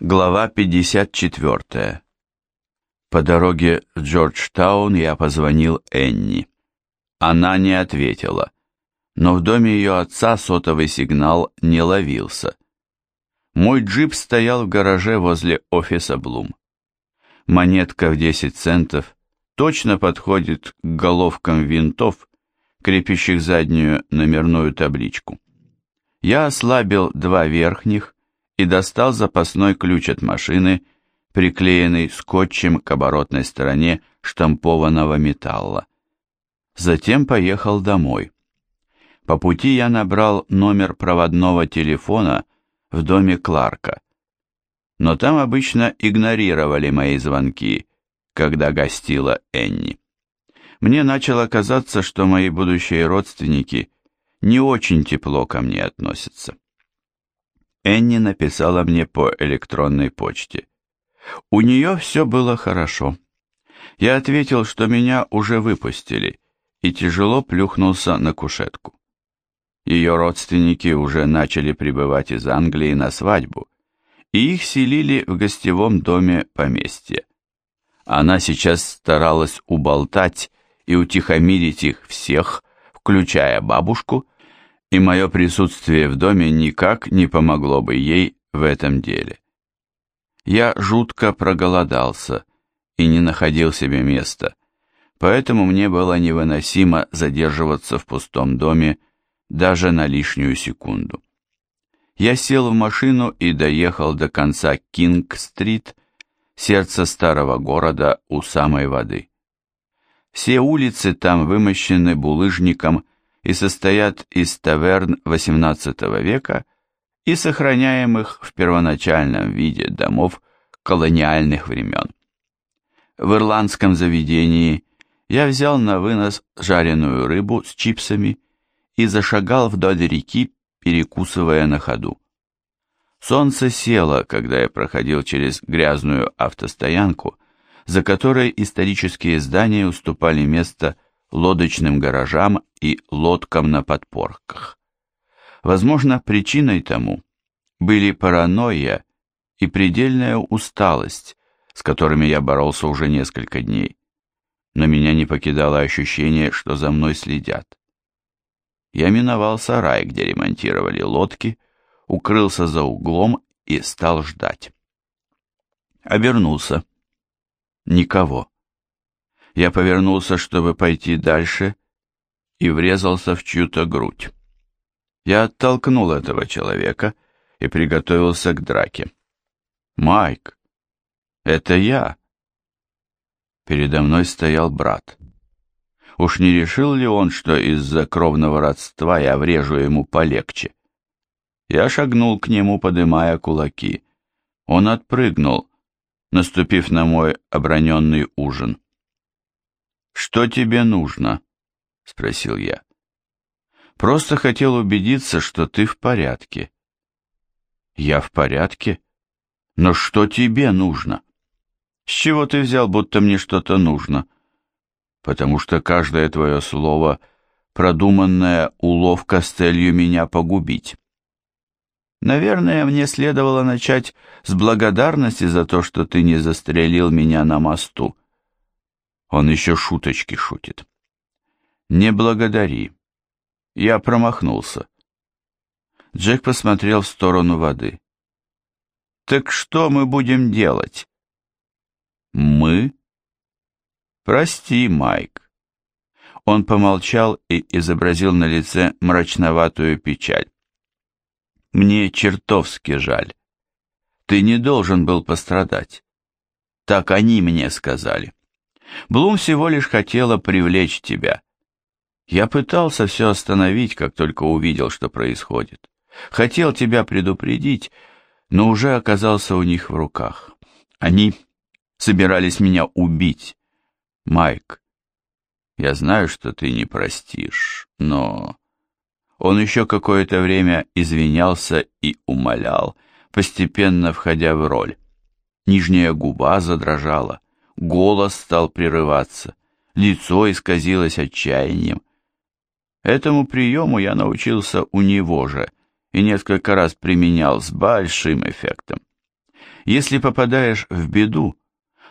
Глава 54. По дороге в Джорджтаун я позвонил Энни. Она не ответила, но в доме ее отца сотовый сигнал не ловился. Мой джип стоял в гараже возле офиса Блум. Монетка в 10 центов точно подходит к головкам винтов, крепящих заднюю номерную табличку. Я ослабил два верхних, и достал запасной ключ от машины, приклеенный скотчем к оборотной стороне штампованного металла. Затем поехал домой. По пути я набрал номер проводного телефона в доме Кларка. Но там обычно игнорировали мои звонки, когда гостила Энни. Мне начало казаться, что мои будущие родственники не очень тепло ко мне относятся. Энни написала мне по электронной почте. У нее все было хорошо. Я ответил, что меня уже выпустили, и тяжело плюхнулся на кушетку. Ее родственники уже начали прибывать из Англии на свадьбу, и их селили в гостевом доме поместья. Она сейчас старалась уболтать и утихомирить их всех, включая бабушку, и мое присутствие в доме никак не помогло бы ей в этом деле. Я жутко проголодался и не находил себе места, поэтому мне было невыносимо задерживаться в пустом доме даже на лишнюю секунду. Я сел в машину и доехал до конца Кинг-стрит, сердца старого города у самой воды. Все улицы там вымощены булыжником и состоят из таверн XVIII века и сохраняемых в первоначальном виде домов колониальных времен. В ирландском заведении я взял на вынос жареную рыбу с чипсами и зашагал вдоль реки, перекусывая на ходу. Солнце село, когда я проходил через грязную автостоянку, за которой исторические здания уступали место лодочным гаражам и лодкам на подпорках. Возможно, причиной тому были паранойя и предельная усталость, с которыми я боролся уже несколько дней, но меня не покидало ощущение, что за мной следят. Я миновал сарай, где ремонтировали лодки, укрылся за углом и стал ждать. Обернулся. Никого. Я повернулся, чтобы пойти дальше, и врезался в чью-то грудь. Я оттолкнул этого человека и приготовился к драке. «Майк, это я!» Передо мной стоял брат. Уж не решил ли он, что из-за кровного родства я врежу ему полегче? Я шагнул к нему, подымая кулаки. Он отпрыгнул, наступив на мой оброненный ужин. «Что тебе нужно?» — спросил я. «Просто хотел убедиться, что ты в порядке». «Я в порядке? Но что тебе нужно?» «С чего ты взял, будто мне что-то нужно?» «Потому что каждое твое слово — продуманная уловка с целью меня погубить». «Наверное, мне следовало начать с благодарности за то, что ты не застрелил меня на мосту». Он еще шуточки шутит. «Не благодари. Я промахнулся». Джек посмотрел в сторону воды. «Так что мы будем делать?» «Мы?» «Прости, Майк». Он помолчал и изобразил на лице мрачноватую печаль. «Мне чертовски жаль. Ты не должен был пострадать. Так они мне сказали». Блум всего лишь хотела привлечь тебя. Я пытался все остановить, как только увидел, что происходит. Хотел тебя предупредить, но уже оказался у них в руках. Они собирались меня убить. Майк, я знаю, что ты не простишь, но... Он еще какое-то время извинялся и умолял, постепенно входя в роль. Нижняя губа задрожала голос стал прерываться, лицо исказилось отчаянием. Этому приему я научился у него же и несколько раз применял с большим эффектом. Если попадаешь в беду,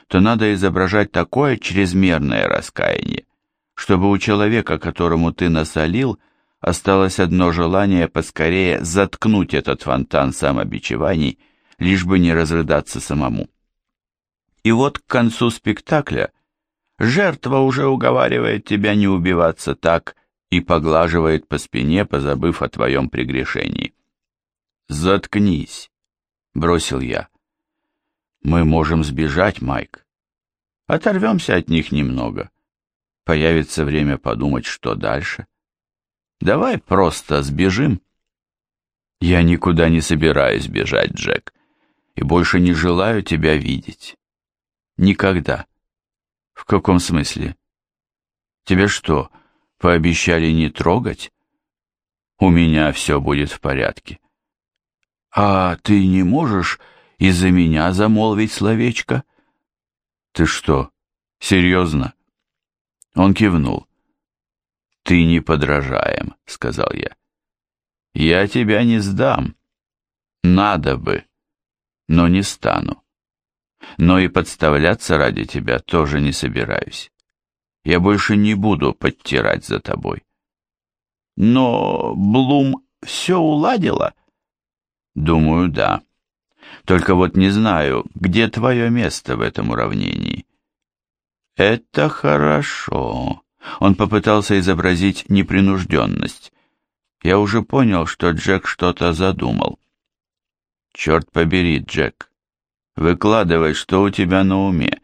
то надо изображать такое чрезмерное раскаяние, чтобы у человека, которому ты насолил, осталось одно желание поскорее заткнуть этот фонтан самобичеваний, лишь бы не разрыдаться самому. И вот к концу спектакля жертва уже уговаривает тебя не убиваться так и поглаживает по спине, позабыв о твоем прегрешении. «Заткнись», — бросил я. «Мы можем сбежать, Майк. Оторвемся от них немного. Появится время подумать, что дальше. Давай просто сбежим». «Я никуда не собираюсь бежать, Джек, и больше не желаю тебя видеть». Никогда. В каком смысле? Тебе что, пообещали не трогать? У меня все будет в порядке. А ты не можешь из-за меня замолвить словечко? Ты что, серьезно? Он кивнул. Ты не подражаем, сказал я. Я тебя не сдам. Надо бы, но не стану но и подставляться ради тебя тоже не собираюсь. Я больше не буду подтирать за тобой. Но Блум все уладила? Думаю, да. Только вот не знаю, где твое место в этом уравнении. Это хорошо. Он попытался изобразить непринужденность. Я уже понял, что Джек что-то задумал. Черт побери, Джек. Выкладывай, что у тебя на уме.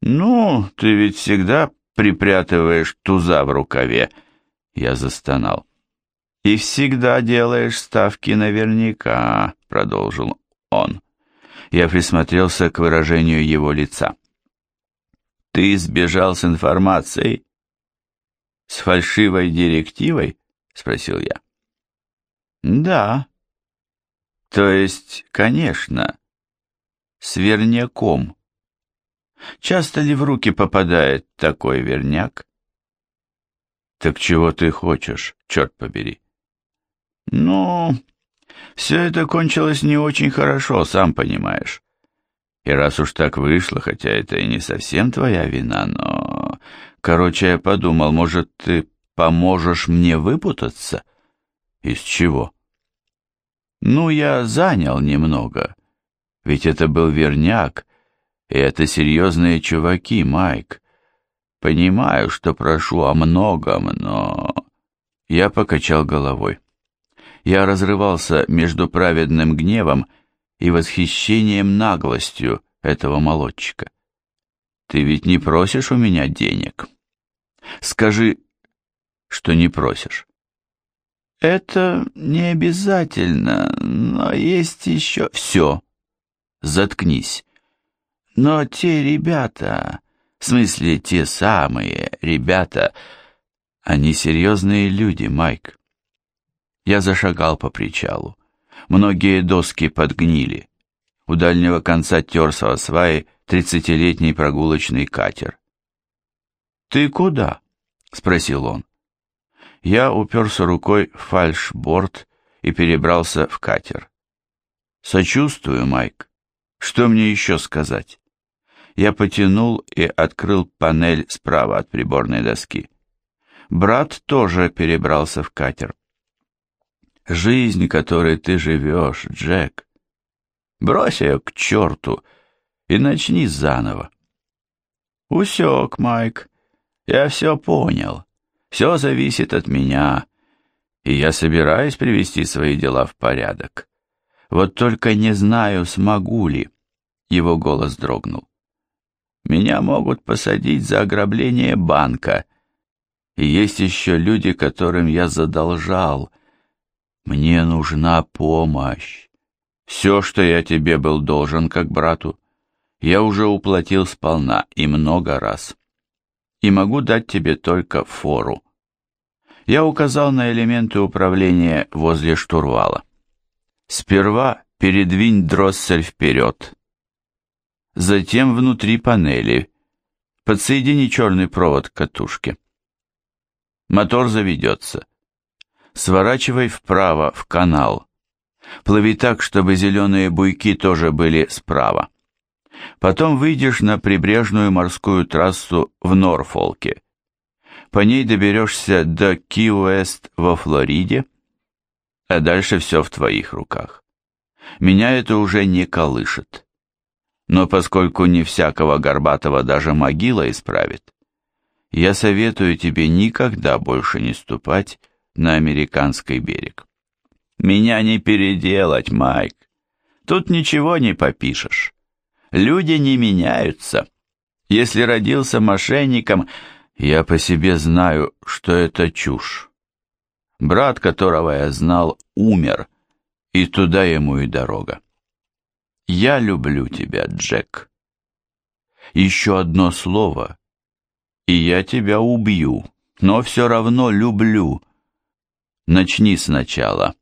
Ну, ты ведь всегда припрятываешь туза в рукаве. Я застонал. И всегда делаешь ставки наверняка, продолжил он. Я присмотрелся к выражению его лица. Ты сбежал с информацией? С фальшивой директивой? Спросил я. Да. То есть, конечно, с верняком. Часто ли в руки попадает такой верняк? Так чего ты хочешь, черт побери? Ну, все это кончилось не очень хорошо, сам понимаешь. И раз уж так вышло, хотя это и не совсем твоя вина, но... Короче, я подумал, может, ты поможешь мне выпутаться? Из чего? Ну, я занял немного. Ведь это был верняк, и это серьезные чуваки, Майк. Понимаю, что прошу о многом, но... Я покачал головой. Я разрывался между праведным гневом и восхищением наглостью этого молодчика. Ты ведь не просишь у меня денег? Скажи, что не просишь. Это не обязательно, но есть еще... Все, заткнись. Но те ребята, в смысле те самые ребята, они серьезные люди, Майк. Я зашагал по причалу. Многие доски подгнили. У дальнего конца терся о сваи тридцатилетний прогулочный катер. «Ты куда?» — спросил он. Я уперся рукой в фальшборд и перебрался в катер. «Сочувствую, Майк. Что мне еще сказать? Я потянул и открыл панель справа от приборной доски. Брат тоже перебрался в катер. Жизнь, которой ты живешь, Джек. Брось ее к черту и начни заново. Усек, Майк. Я все понял. Все зависит от меня, и я собираюсь привести свои дела в порядок. Вот только не знаю, смогу ли. Его голос дрогнул. Меня могут посадить за ограбление банка. И есть еще люди, которым я задолжал. Мне нужна помощь. Все, что я тебе был должен, как брату, я уже уплатил сполна и много раз. И могу дать тебе только фору. Я указал на элементы управления возле штурвала. Сперва передвинь дроссель вперед. Затем внутри панели. Подсоедини черный провод к катушке. Мотор заведется. Сворачивай вправо в канал. Плыви так, чтобы зеленые буйки тоже были справа. Потом выйдешь на прибрежную морскую трассу в Норфолке. По ней доберешься до Ки-Уэст во Флориде, а дальше все в твоих руках. Меня это уже не колышет. Но поскольку не всякого горбатого даже могила исправит, я советую тебе никогда больше не ступать на американский берег. Меня не переделать, Майк. Тут ничего не попишешь. Люди не меняются. Если родился мошенником, я по себе знаю, что это чушь. Брат, которого я знал, умер, и туда ему и дорога. Я люблю тебя, Джек. Еще одно слово, и я тебя убью, но все равно люблю. Начни сначала.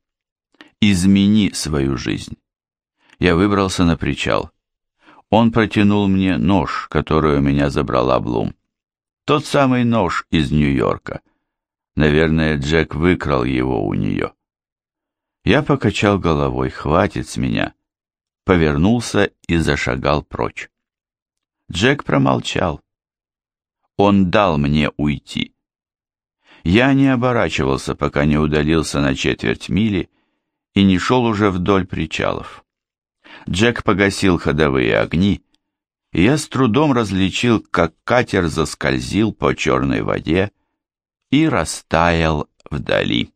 Измени свою жизнь. Я выбрался на причал. Он протянул мне нож, который у меня забрала Блум. Тот самый нож из Нью-Йорка. Наверное, Джек выкрал его у нее. Я покачал головой, хватит с меня. Повернулся и зашагал прочь. Джек промолчал. Он дал мне уйти. Я не оборачивался, пока не удалился на четверть мили и не шел уже вдоль причалов. Джек погасил ходовые огни, и я с трудом различил, как катер заскользил по черной воде и растаял вдали.